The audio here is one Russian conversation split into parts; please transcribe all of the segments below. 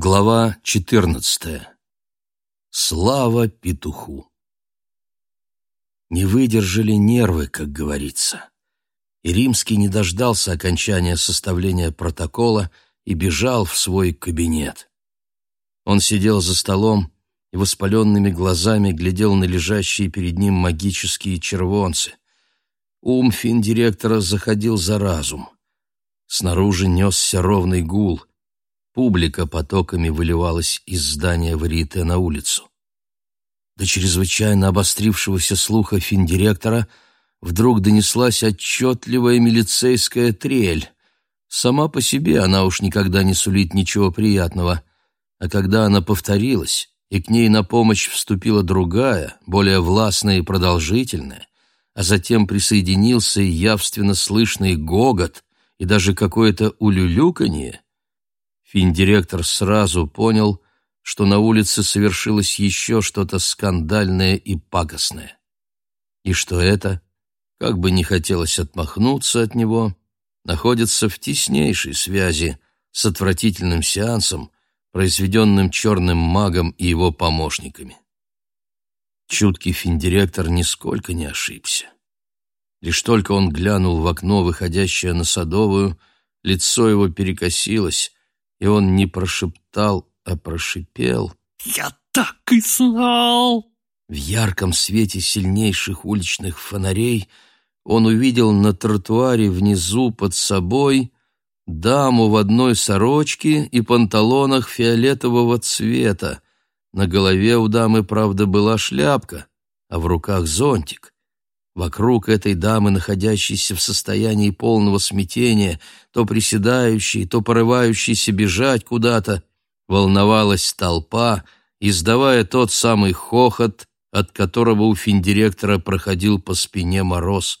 Глава 14. Слава петуху. Не выдержали нервы, как говорится. И Римский не дождался окончания составления протокола и бежал в свой кабинет. Он сидел за столом и воспаленными глазами глядел на лежащие перед ним магические червонцы. Ум финдиректора заходил за разум. Снаружи несся ровный гул — Публика потоками выливалась из здания Варите на улицу. До чрезвычайно обострившегося слуха финдиректора вдруг донеслась отчетливая милицейская трель. Сама по себе она уж никогда не сулит ничего приятного, а когда она повторилась, и к ней на помощь вступила другая, более властная и продолжительная, а затем присоединился явственно слышный гогот и даже какое-то улюлюканье, Финдиректор сразу понял, что на улице совершилось еще что-то скандальное и пакостное. И что это, как бы не хотелось отмахнуться от него, находится в теснейшей связи с отвратительным сеансом, произведенным черным магом и его помощниками. Чуткий финдиректор нисколько не ошибся. Лишь только он глянул в окно, выходящее на Садовую, лицо его перекосилось, и он не прошептал, а прошипел. «Я так и знал!» В ярком свете сильнейших уличных фонарей он увидел на тротуаре внизу под собой даму в одной сорочке и панталонах фиолетового цвета. На голове у дамы, правда, была шляпка, а в руках зонтик. Вокруг этой дамы, находящейся в состоянии полного смятения, то приседающей, то порывающейся бежать куда-то, волновалась толпа, издавая тот самый хохот, от которого у финдиректора проходил по спине мороз.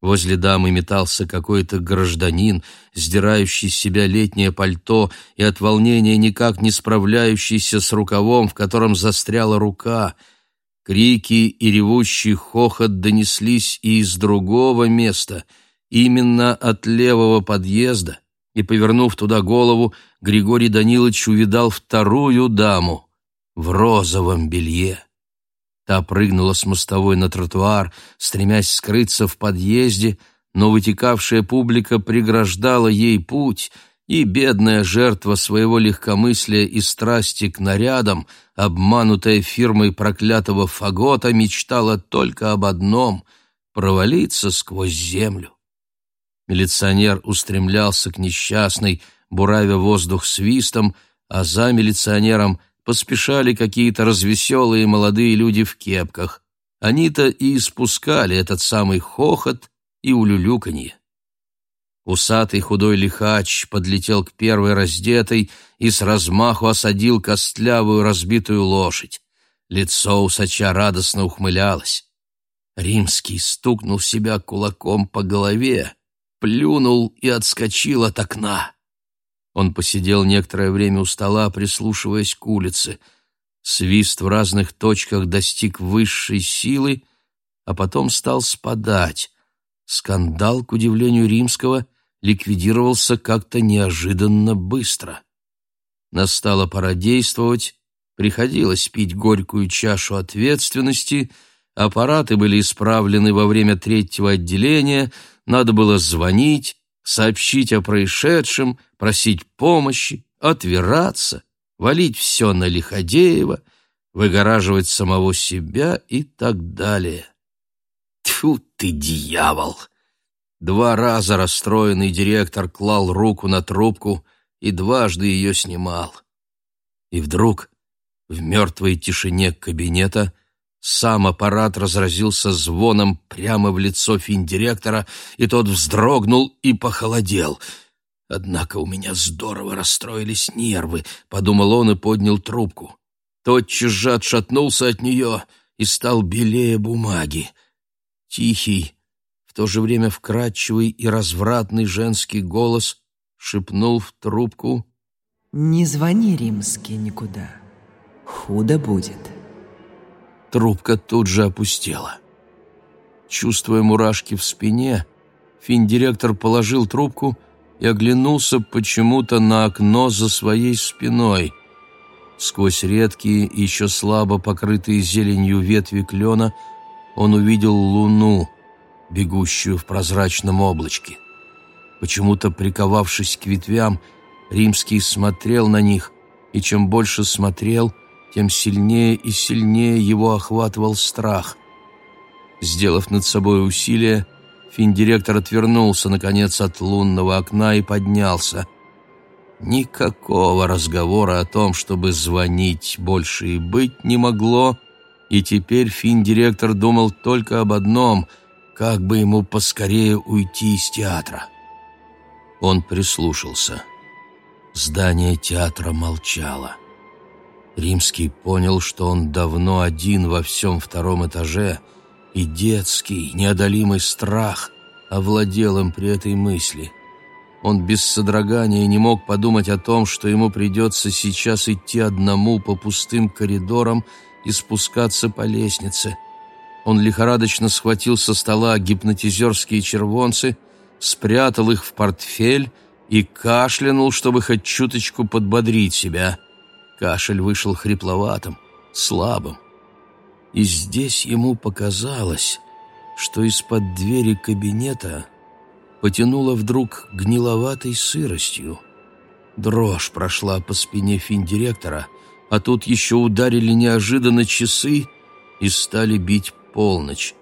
Возле дамы метался какой-то гражданин, сдирающий с себя летнее пальто и от волнения никак не справляющийся с рукавом, в котором застряла рука — Крики и ревущий хохот донеслись и из другого места, именно от левого подъезда, и, повернув туда голову, Григорий Данилович увидал вторую даму в розовом белье. Та прыгнула с мостовой на тротуар, стремясь скрыться в подъезде, но вытекавшая публика преграждала ей путь — и бедная жертва своего легкомыслия и страсти к нарядам, обманутая фирмой проклятого фагота, мечтала только об одном — провалиться сквозь землю. Милиционер устремлялся к несчастной, буравя воздух свистом, а за милиционером поспешали какие-то развеселые молодые люди в кепках. Они-то и испускали этот самый хохот и улюлюканье. Усатый худой лихач подлетел к первой раздетой и с размаху осадил костлявую разбитую лошадь. Лицо усача радостно ухмылялось. Римский стукнул себя кулаком по голове, плюнул и отскочил от окна. Он посидел некоторое время у стола, прислушиваясь к улице. Свист в разных точках достиг высшей силы, а потом стал спадать. Скандал, к удивлению римского, ликвидировался как-то неожиданно быстро. Настала пора действовать, приходилось пить горькую чашу ответственности, аппараты были исправлены во время третьего отделения, надо было звонить, сообщить о происшедшем, просить помощи, отвираться, валить все на Лиходеева, выгораживать самого себя и так далее. Тьфу ты, дьявол! Два раза расстроенный директор клал руку на трубку и дважды ее снимал. И вдруг, в мертвой тишине кабинета, сам аппарат разразился звоном прямо в лицо финдиректора, и тот вздрогнул и похолодел. «Однако у меня здорово расстроились нервы», — подумал он и поднял трубку. Тотчас же отшатнулся от нее и стал белее бумаги. Тихий, то же время вкрадчивый и развратный женский голос шепнул в трубку «Не звони, римский, никуда. Худо будет». Трубка тут же опустела. Чувствуя мурашки в спине, финдиректор положил трубку и оглянулся почему-то на окно за своей спиной. Сквозь редкие, еще слабо покрытые зеленью ветви клена, он увидел луну, бегущую в прозрачном облачке. Почему-то, приковавшись к ветвям, Римский смотрел на них, и чем больше смотрел, тем сильнее и сильнее его охватывал страх. Сделав над собой усилие, финдиректор отвернулся, наконец, от лунного окна и поднялся. Никакого разговора о том, чтобы звонить, больше и быть не могло, и теперь финдиректор думал только об одном — как бы ему поскорее уйти из театра. Он прислушался. Здание театра молчало. Римский понял, что он давно один во всем втором этаже, и детский, неодолимый страх овладел им при этой мысли. Он без содрогания не мог подумать о том, что ему придется сейчас идти одному по пустым коридорам и спускаться по лестнице. Он лихорадочно схватил со стола гипнотизерские червонцы, спрятал их в портфель и кашлянул, чтобы хоть чуточку подбодрить себя. Кашель вышел хрипловатым, слабым. И здесь ему показалось, что из-под двери кабинета потянуло вдруг гниловатой сыростью. Дрожь прошла по спине финдиректора, а тут еще ударили неожиданно часы и стали бить полночь.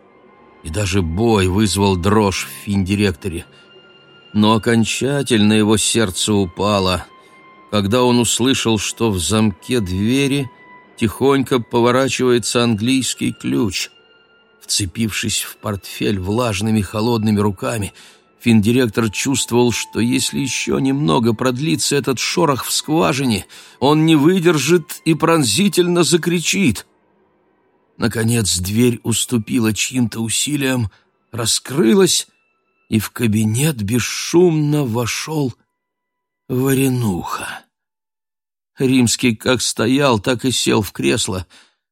И даже бой вызвал дрожь в финдиректоре. Но окончательно его сердце упало, когда он услышал, что в замке двери тихонько поворачивается английский ключ. Вцепившись в портфель влажными холодными руками, финдиректор чувствовал, что если еще немного продлится этот шорох в скважине, он не выдержит и пронзительно закричит. Наконец дверь уступила чьим-то усилиям, раскрылась, и в кабинет бесшумно вошел Варенуха. Римский как стоял, так и сел в кресло,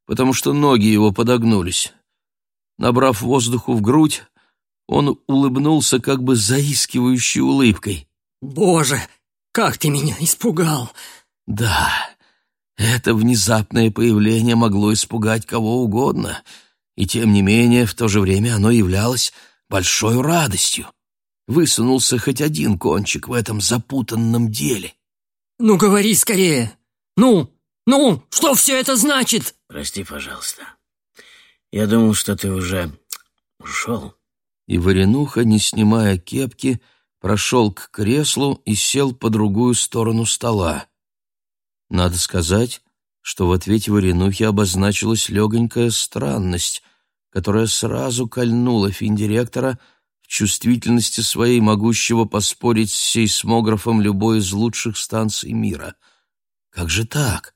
потому что ноги его подогнулись. Набрав воздуху в грудь, он улыбнулся как бы заискивающей улыбкой. «Боже, как ты меня испугал!» «Да, это внезапное появление могло испугать кого угодно, и тем не менее в то же время оно являлось большой радостью. Высунулся хоть один кончик в этом запутанном деле. «Ну, говори скорее! Ну, ну, что все это значит?» «Прости, пожалуйста. Я думал, что ты уже ушел». И Варенуха, не снимая кепки, прошел к креслу и сел по другую сторону стола. Надо сказать, что в ответе Варенухи обозначилась легонькая странность, которая сразу кольнула финдиректора в чувствительности своей могущего поспорить с сейсмографом любой из лучших станций мира. Как же так?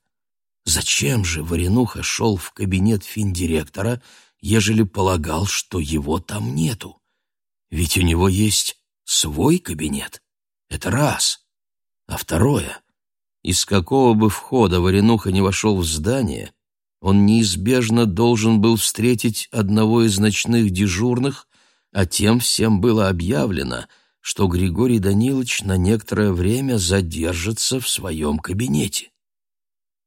Зачем же Варенуха шел в кабинет финдиректора, ежели полагал, что его там нету? Ведь у него есть свой кабинет. Это раз. А второе — из какого бы входа Варенуха не вошел в здание, он неизбежно должен был встретить одного из ночных дежурных, а тем всем было объявлено, что Григорий Данилович на некоторое время задержится в своем кабинете.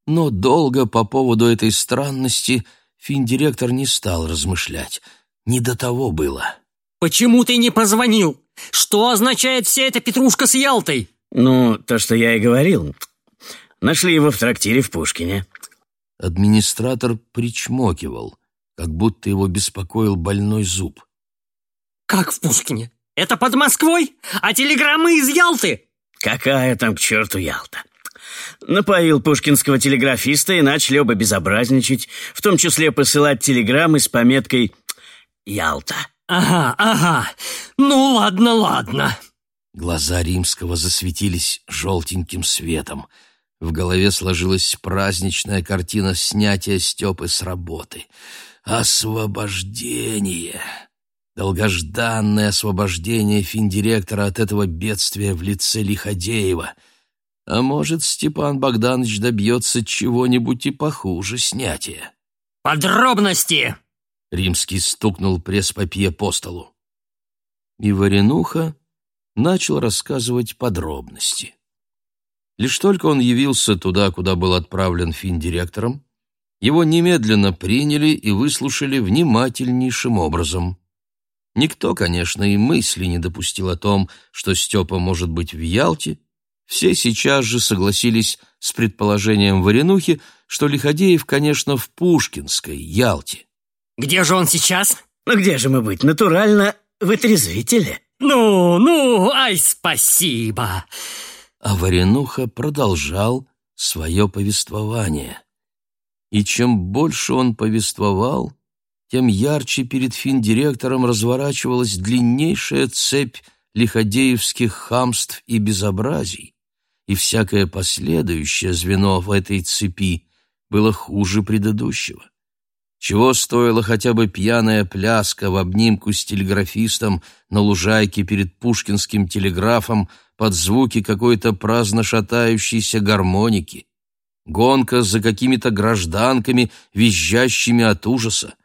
Но долго по поводу этой странности финдиректор не стал размышлять. Не до того было. «Почему ты не позвонил? Что означает вся эта петрушка с Ялтой?» «Ну, то, что я и говорил. Нашли его в трактире в Пушкине». Администратор причмокивал, как будто его беспокоил больной зуб. «Как в Пушкине? Это под Москвой? А телеграммы из Ялты?» «Какая там к черту Ялта?» Напоил пушкинского телеграфиста и начали оба безобразничать, в том числе посылать телеграммы с пометкой «Ялта». «Ага, ага. Ну, ладно, ладно». Глаза Римского засветились желтеньким светом — в голове сложилась праздничная картина снятия Степы с работы. Освобождение! Долгожданное освобождение финдиректора от этого бедствия в лице Лиходеева. А может, Степан Богданович добьется чего-нибудь и похуже снятия. «Подробности!» — Римский стукнул пресс-папье по столу. И Варенуха начал рассказывать подробности. Лишь только он явился туда, куда был отправлен финдиректором, его немедленно приняли и выслушали внимательнейшим образом. Никто, конечно, и мысли не допустил о том, что Степа может быть в Ялте. Все сейчас же согласились с предположением Варенухи, что Лиходеев, конечно, в Пушкинской, Ялте. Где же он сейчас? Ну где же мы быть? Натурально в отрезвителе. Ну, ну, ай, спасибо. А Варенуха продолжал свое повествование. И чем больше он повествовал, тем ярче перед финдиректором разворачивалась длиннейшая цепь лиходеевских хамств и безобразий, и всякое последующее звено в этой цепи было хуже предыдущего. Чего стоила хотя бы пьяная пляска в обнимку с телеграфистом на лужайке перед пушкинским телеграфом под звуки какой-то праздно шатающейся гармоники, гонка за какими-то гражданками, визжащими от ужаса,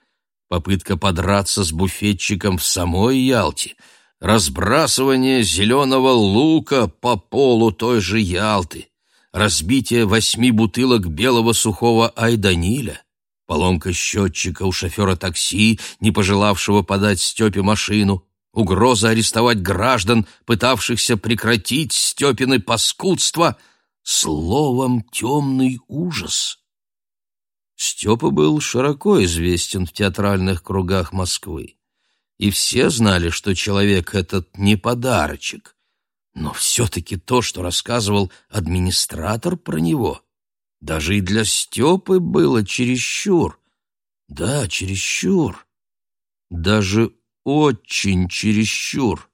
попытка подраться с буфетчиком в самой Ялте, разбрасывание зеленого лука по полу той же Ялты, разбитие восьми бутылок белого сухого айданиля, поломка счетчика у шофера такси, не пожелавшего подать Степе машину, угроза арестовать граждан, пытавшихся прекратить Степины паскудство, словом темный ужас. Степа был широко известен в театральных кругах Москвы, и все знали, что человек этот не подарочек, но все-таки то, что рассказывал администратор про него, даже и для Степы было чересчур. Да, чересчур. Даже очень чересчур.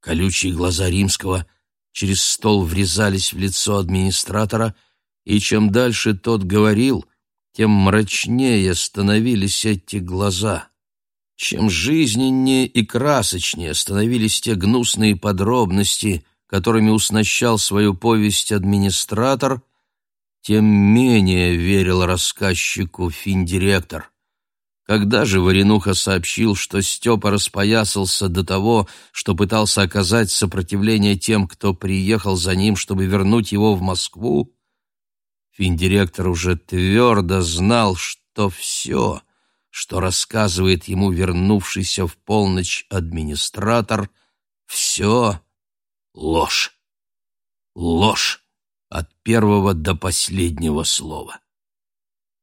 Колючие глаза Римского через стол врезались в лицо администратора, и чем дальше тот говорил, тем мрачнее становились эти глаза. Чем жизненнее и красочнее становились те гнусные подробности, которыми уснащал свою повесть администратор, тем менее верил рассказчику финдиректор. Когда же Варенуха сообщил, что Степа распоясался до того, что пытался оказать сопротивление тем, кто приехал за ним, чтобы вернуть его в Москву, финдиректор уже твердо знал, что все — что рассказывает ему вернувшийся в полночь администратор, все ложь. Ложь от первого до последнего слова.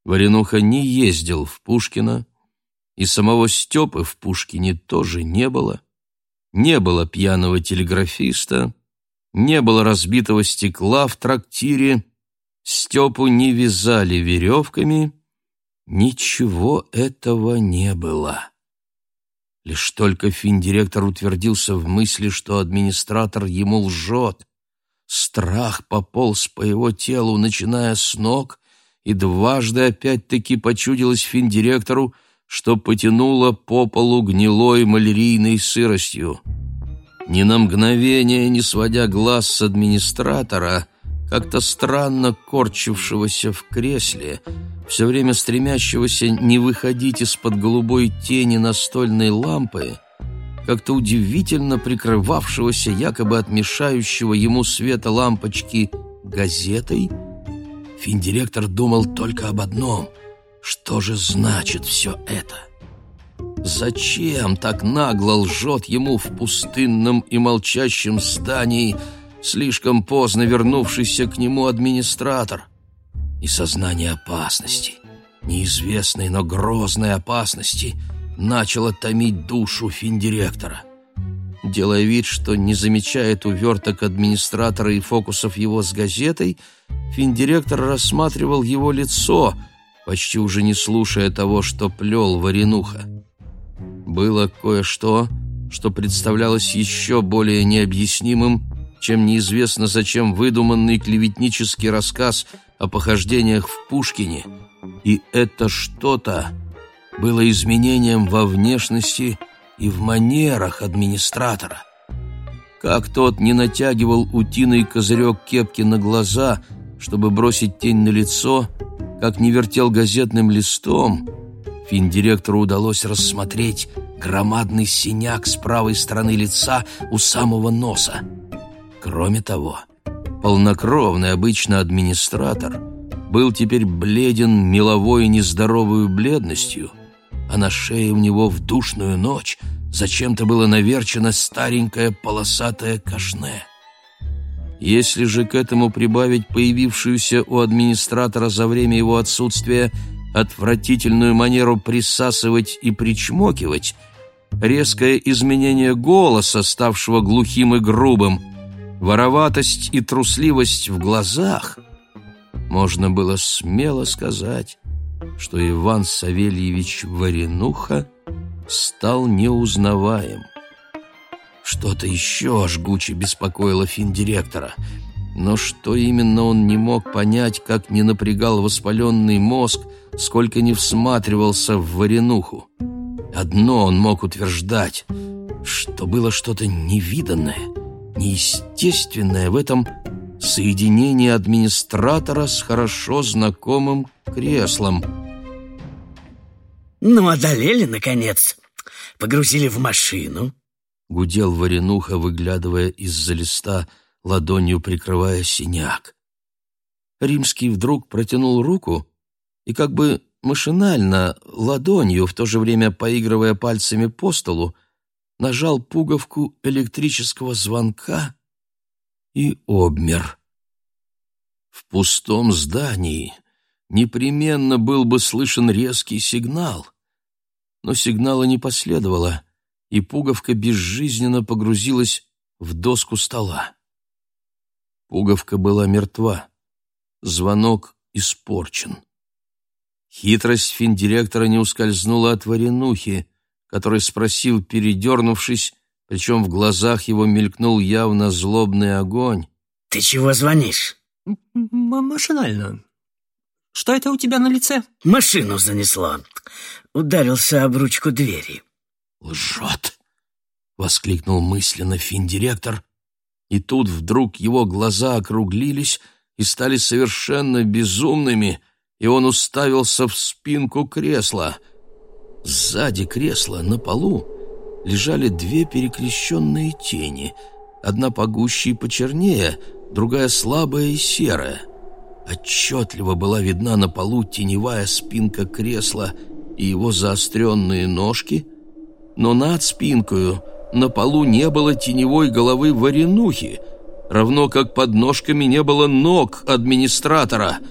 Варенуха не ездил в Пушкино, и самого Степы в Пушкине тоже не было. Не было пьяного телеграфиста, не было разбитого стекла в трактире, Степу не вязали веревками — Ничего этого не было. Лишь только финдиректор утвердился в мысли, что администратор ему лжет. Страх пополз по его телу, начиная с ног, и дважды опять-таки почудилось финдиректору, что потянуло по полу гнилой малярийной сыростью. Ни на мгновение, не сводя глаз с администратора, как-то странно корчившегося в кресле, все время стремящегося не выходить из-под голубой тени настольной лампы, как-то удивительно прикрывавшегося якобы от мешающего ему света лампочки газетой, финдиректор думал только об одном — что же значит все это? Зачем так нагло лжет ему в пустынном и молчащем здании слишком поздно вернувшийся к нему администратор? и сознание опасности, неизвестной, но грозной опасности, начало томить душу финдиректора. Делая вид, что не замечает уверток администратора и фокусов его с газетой, финдиректор рассматривал его лицо, почти уже не слушая того, что плел Варенуха. Было кое-что, что представлялось еще более необъяснимым, чем неизвестно зачем выдуманный клеветнический рассказ о похождениях в Пушкине, и это что-то было изменением во внешности и в манерах администратора. Как тот не натягивал утиный козырек кепки на глаза, чтобы бросить тень на лицо, как не вертел газетным листом, финдиректору удалось рассмотреть громадный синяк с правой стороны лица у самого носа. Кроме того, полнокровный обычно администратор был теперь бледен меловой нездоровой бледностью, а на шее у него в душную ночь зачем-то было наверчено старенькое полосатое кашне. Если же к этому прибавить появившуюся у администратора за время его отсутствия отвратительную манеру присасывать и причмокивать, резкое изменение голоса, ставшего глухим и грубым, вороватость и трусливость в глазах, можно было смело сказать, что Иван Савельевич Варенуха стал неузнаваем. Что-то еще жгуче беспокоило финдиректора, но что именно он не мог понять, как не напрягал воспаленный мозг, сколько не всматривался в Варенуху. Одно он мог утверждать, что было что-то невиданное, неестественное в этом соединении администратора с хорошо знакомым креслом. Ну, одолели, наконец. Погрузили в машину. Гудел Варенуха, выглядывая из-за листа, ладонью прикрывая синяк. Римский вдруг протянул руку и как бы машинально, ладонью, в то же время поигрывая пальцами по столу, нажал пуговку электрического звонка и обмер. В пустом здании непременно был бы слышен резкий сигнал, но сигнала не последовало, и пуговка безжизненно погрузилась в доску стола. Пуговка была мертва, звонок испорчен. Хитрость финдиректора не ускользнула от Варенухи, который спросил, передернувшись, причем в глазах его мелькнул явно злобный огонь. «Ты чего звонишь?» Машинально. Что это у тебя на лице? «Машину занесло. Ударился об ручку двери». «Лжет!» — воскликнул мысленно финдиректор, и тут вдруг его глаза округлились и стали совершенно безумными, и он уставился в спинку кресла. Сзади кресла на полу лежали две перекрещенные тени, одна погуще и почернее, другая слабая и серая. Отчетливо была видна на полу теневая спинка кресла и его заостренные ножки, но над спинкою на полу не было теневой головы варенухи, равно как под ножками не было ног администратора —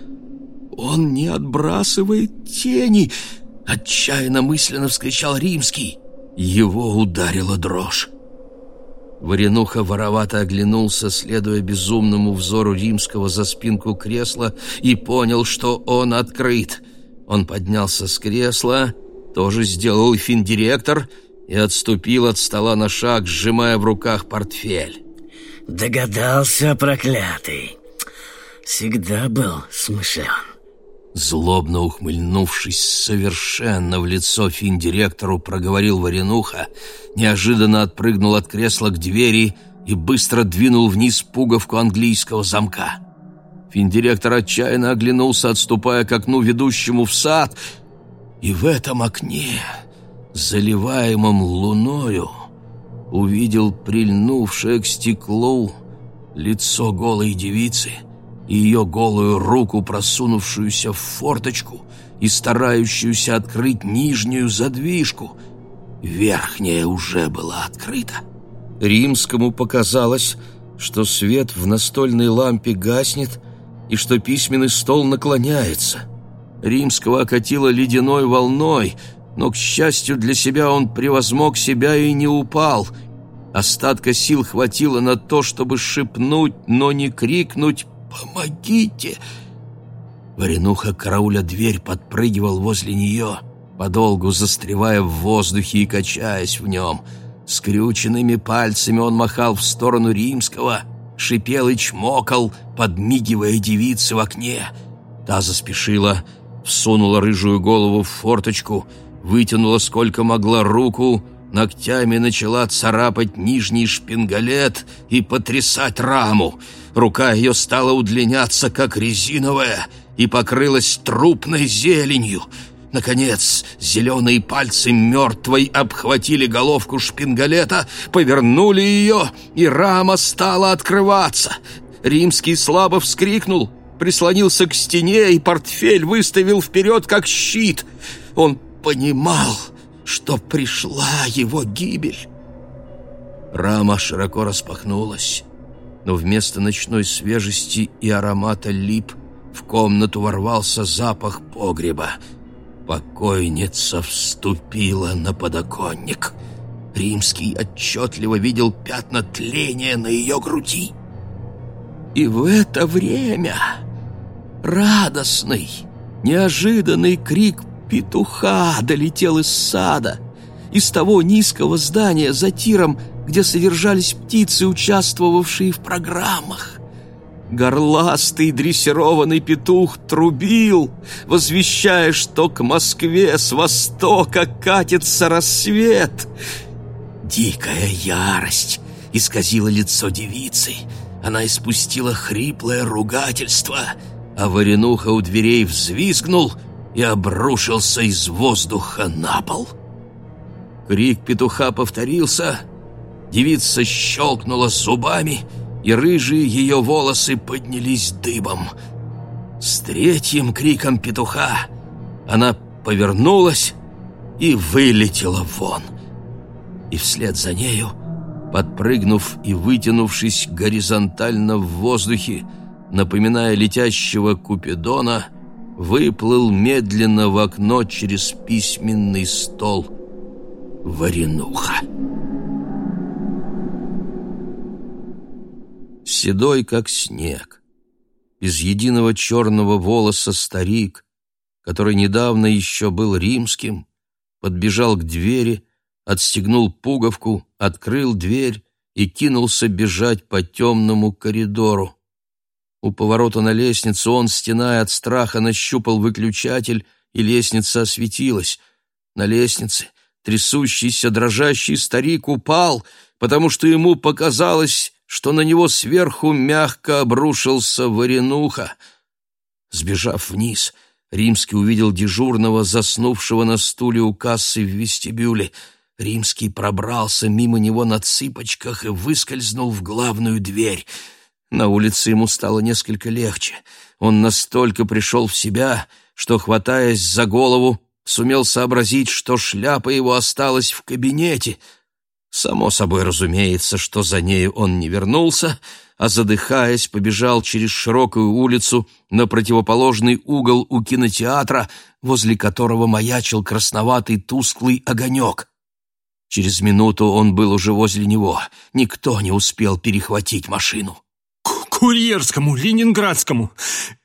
«Он не отбрасывает тени!» — отчаянно мысленно вскричал Римский. Его ударила дрожь. Варенуха воровато оглянулся, следуя безумному взору римского за спинку кресла, и понял, что он открыт. Он поднялся с кресла, тоже сделал финдиректор и отступил от стола на шаг, сжимая в руках портфель. Догадался, проклятый. Всегда был смышлен. Злобно ухмыльнувшись совершенно в лицо финдиректору, проговорил Варенуха, неожиданно отпрыгнул от кресла к двери и быстро двинул вниз пуговку английского замка. Финдиректор отчаянно оглянулся, отступая к окну, ведущему в сад, и в этом окне, заливаемом луною, увидел прильнувшее к стеклу лицо голой девицы — и ее голую руку, просунувшуюся в форточку и старающуюся открыть нижнюю задвижку. Верхняя уже была открыта. Римскому показалось, что свет в настольной лампе гаснет и что письменный стол наклоняется. Римского окатило ледяной волной, но, к счастью для себя, он превозмог себя и не упал. Остатка сил хватило на то, чтобы шепнуть, но не крикнуть «Помогите!» Варенуха, карауля дверь, подпрыгивал возле нее, подолгу застревая в воздухе и качаясь в нем. Скрюченными пальцами он махал в сторону римского, шипел и чмокал, подмигивая девице в окне. Та заспешила, всунула рыжую голову в форточку, вытянула сколько могла руку, ногтями начала царапать нижний шпингалет и потрясать раму — Рука ее стала удлиняться, как резиновая, и покрылась трупной зеленью. Наконец, зеленые пальцы мертвой обхватили головку шпингалета, повернули ее, и рама стала открываться. Римский слабо вскрикнул, прислонился к стене и портфель выставил вперед, как щит. Он понимал, что пришла его гибель. Рама широко распахнулась, но вместо ночной свежести и аромата лип в комнату ворвался запах погреба. Покойница вступила на подоконник. Римский отчетливо видел пятна тления на ее груди. И в это время радостный, неожиданный крик петуха долетел из сада, из того низкого здания за тиром, где содержались птицы, участвовавшие в программах. Горластый дрессированный петух трубил, возвещая, что к Москве с востока катится рассвет. Дикая ярость исказила лицо девицы. Она испустила хриплое ругательство, а Варенуха у дверей взвизгнул и обрушился из воздуха на пол. Крик петуха повторился — Девица щелкнула зубами, и рыжие ее волосы поднялись дыбом. С третьим криком петуха она повернулась и вылетела вон. И вслед за нею, подпрыгнув и вытянувшись горизонтально в воздухе, напоминая летящего купидона, выплыл медленно в окно через письменный стол Варенуха. седой, как снег. Без единого черного волоса старик, который недавно еще был римским, подбежал к двери, отстегнул пуговку, открыл дверь и кинулся бежать по темному коридору. У поворота на лестницу он, стеная от страха, нащупал выключатель, и лестница осветилась. На лестнице трясущийся, дрожащий старик упал, потому что ему показалось, что на него сверху мягко обрушился варенуха. Сбежав вниз, Римский увидел дежурного, заснувшего на стуле у кассы в вестибюле. Римский пробрался мимо него на цыпочках и выскользнул в главную дверь. На улице ему стало несколько легче. Он настолько пришел в себя, что, хватаясь за голову, сумел сообразить, что шляпа его осталась в кабинете — Само собой разумеется, что за нею он не вернулся, а, задыхаясь, побежал через широкую улицу на противоположный угол у кинотеатра, возле которого маячил красноватый тусклый огонек. Через минуту он был уже возле него. Никто не успел перехватить машину. «Курьерскому, ленинградскому.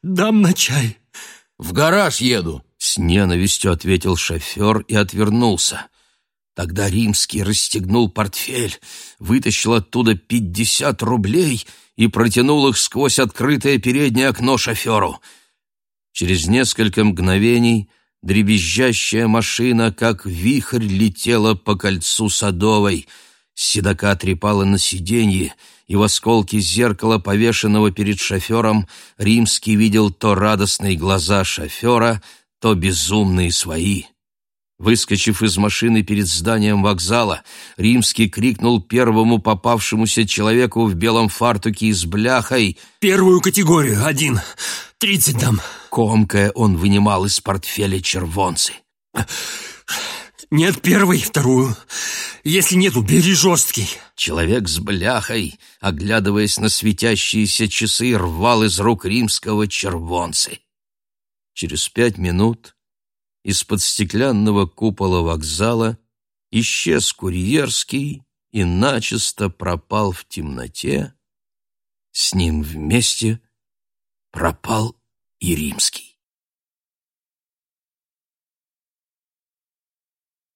Дам на чай». «В гараж еду», — с ненавистью ответил шофер и отвернулся. Тогда Римский расстегнул портфель, вытащил оттуда пятьдесят рублей и протянул их сквозь открытое переднее окно шоферу. Через несколько мгновений дребезжащая машина, как вихрь, летела по кольцу Садовой. Седока трепала на сиденье, и в осколке зеркала, повешенного перед шофером, Римский видел то радостные глаза шофера, то безумные свои — Выскочив из машины перед зданием вокзала, Римский крикнул первому попавшемуся человеку в белом фартуке и с бляхой «Первую категорию, один, тридцать дам». Комкая он вынимал из портфеля червонцы. «Нет, первый, вторую. Если нету, бери жесткий». Человек с бляхой, оглядываясь на светящиеся часы, рвал из рук римского червонцы. Через пять минут из-под стеклянного купола вокзала исчез курьерский и начисто пропал в темноте. С ним вместе пропал и римский.